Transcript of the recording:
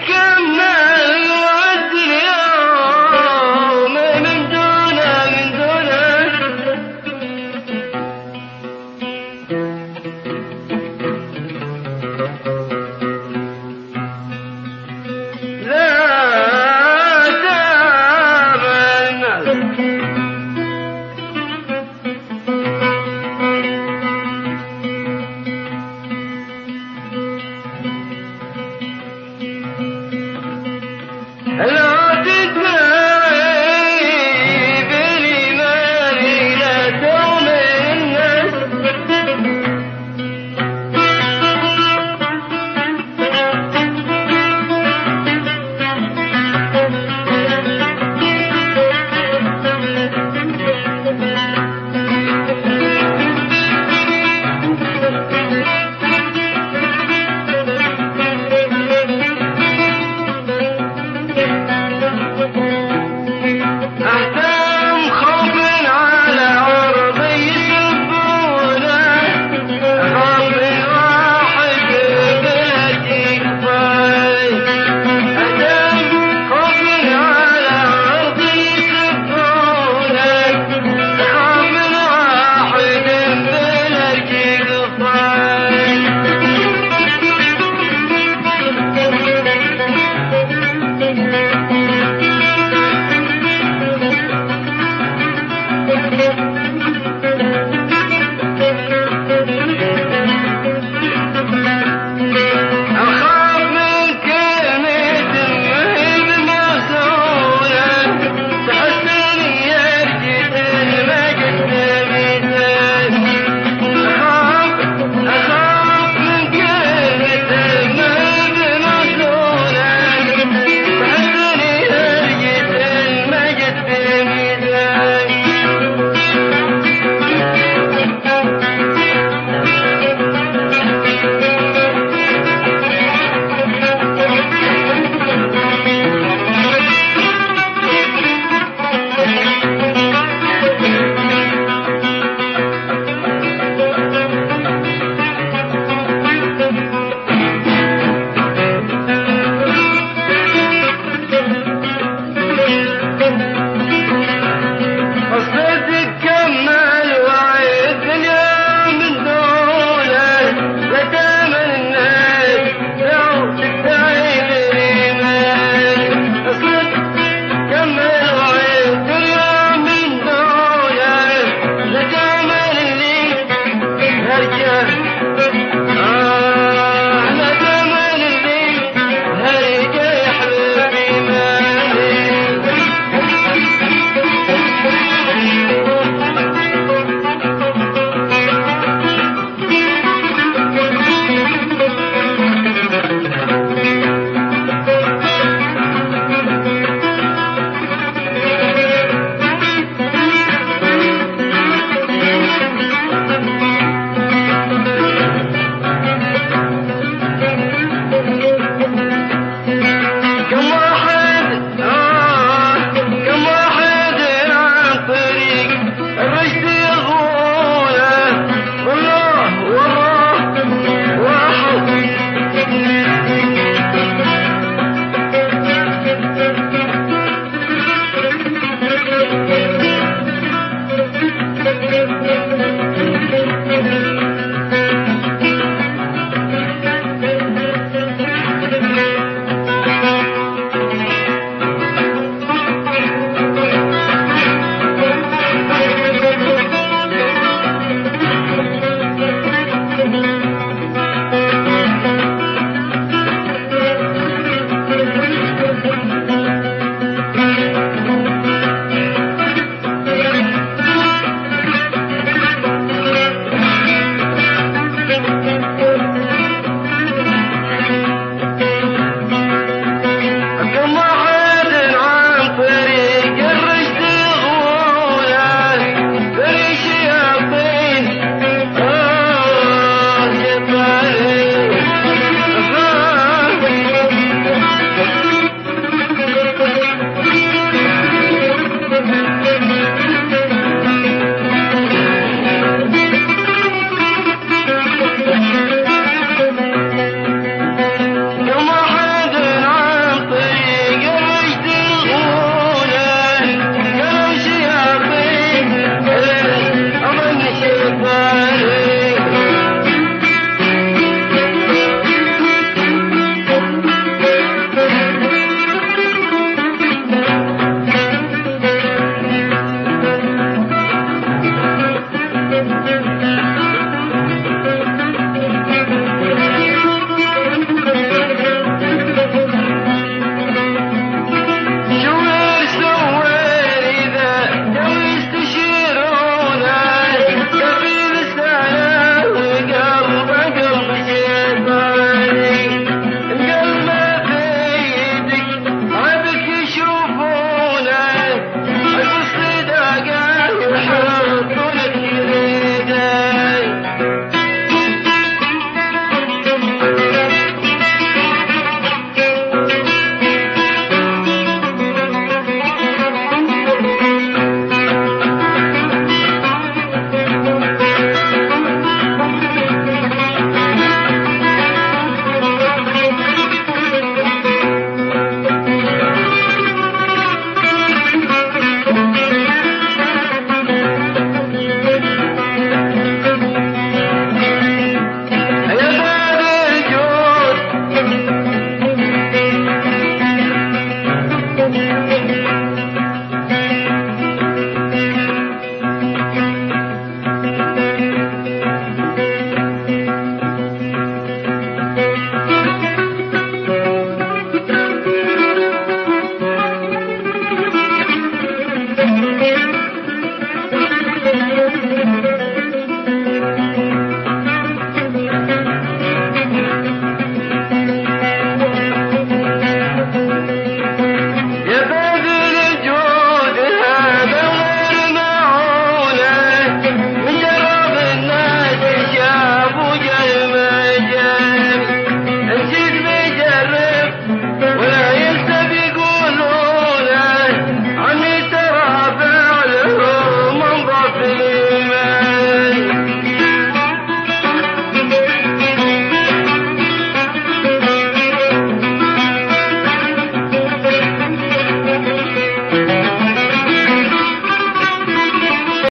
Take.